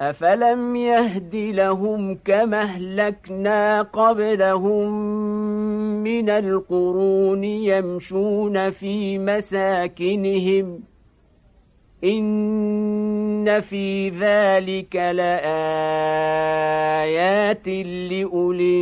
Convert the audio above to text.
أفلم يهد لهم كما اهلكنا قبلهم من القرون يمشون في مساكنهم إن في ذلك لآيات لأولي